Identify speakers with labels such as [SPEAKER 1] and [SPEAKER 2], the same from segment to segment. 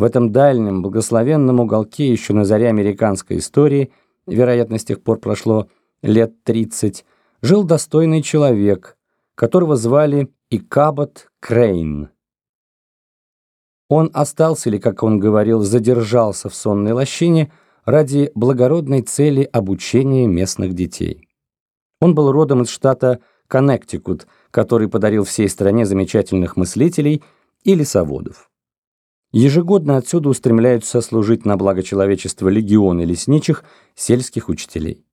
[SPEAKER 1] В этом дальнем, благословенном уголке еще на заре американской истории, вероятно, с тех пор прошло лет 30, жил достойный человек, которого звали Икабот Крейн. Он остался или, как он говорил, задержался в сонной лощине ради благородной цели обучения местных детей. Он был родом из штата Коннектикут, который подарил всей стране замечательных мыслителей и лесоводов. Ежегодно отсюда устремляются служить на благо человечества легионы лесничих сельских учителей.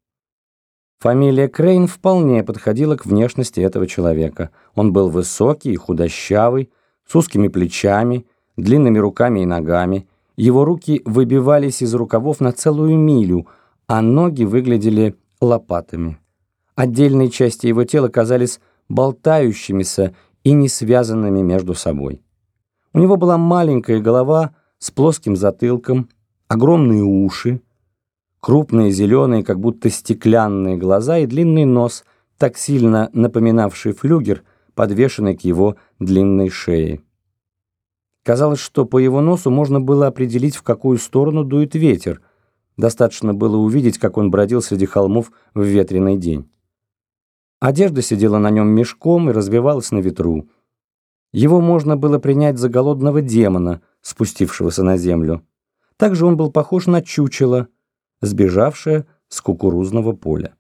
[SPEAKER 1] Фамилия Крейн вполне подходила к внешности этого человека. Он был высокий и худощавый, с узкими плечами, длинными руками и ногами. Его руки выбивались из рукавов на целую милю, а ноги выглядели лопатами. Отдельные части его тела казались болтающимися и не связанными между собой. У него была маленькая голова с плоским затылком, огромные уши, крупные зеленые, как будто стеклянные глаза и длинный нос, так сильно напоминавший флюгер, подвешенный к его длинной шее. Казалось, что по его носу можно было определить, в какую сторону дует ветер. Достаточно было увидеть, как он бродил среди холмов в ветреный день. Одежда сидела на нем мешком и развивалась на ветру. Его можно было принять за голодного демона, спустившегося на землю. Также он был похож на чучело, сбежавшее с кукурузного поля.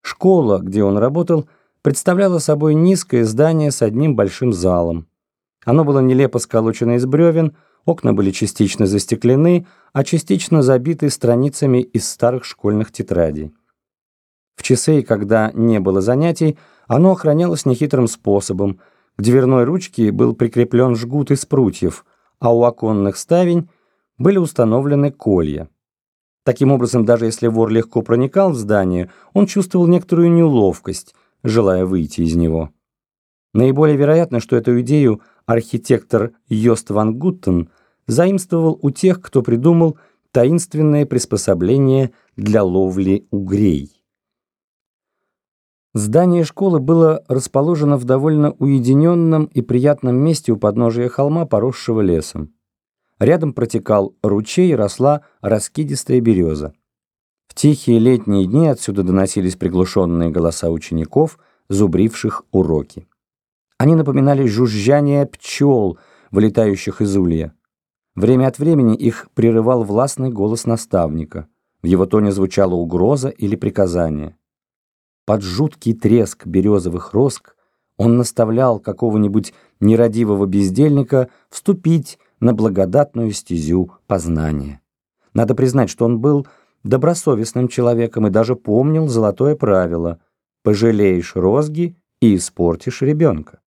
[SPEAKER 1] Школа, где он работал, представляла собой низкое здание с одним большим залом. Оно было нелепо сколочено из бревен, окна были частично застеклены, а частично забиты страницами из старых школьных тетрадей. В часы, когда не было занятий, оно охранялось нехитрым способом – к дверной ручке был прикреплен жгут из прутьев, а у оконных ставень были установлены колья. Таким образом, даже если вор легко проникал в здание, он чувствовал некоторую неловкость, желая выйти из него. Наиболее вероятно, что эту идею архитектор Йост ван Гуттен заимствовал у тех, кто придумал таинственное приспособление для ловли угрей. Здание школы было расположено в довольно уединенном и приятном месте у подножия холма, поросшего лесом. Рядом протекал ручей росла раскидистая береза. В тихие летние дни отсюда доносились приглушенные голоса учеников, зубривших уроки. Они напоминали жужжание пчел, вылетающих из улья. Время от времени их прерывал властный голос наставника. В его тоне звучала угроза или приказание. Под жуткий треск березовых роск он наставлял какого-нибудь нерадивого бездельника вступить на благодатную стезю познания. Надо признать, что он был добросовестным человеком и даже помнил золотое правило «пожалеешь розги и испортишь ребенка».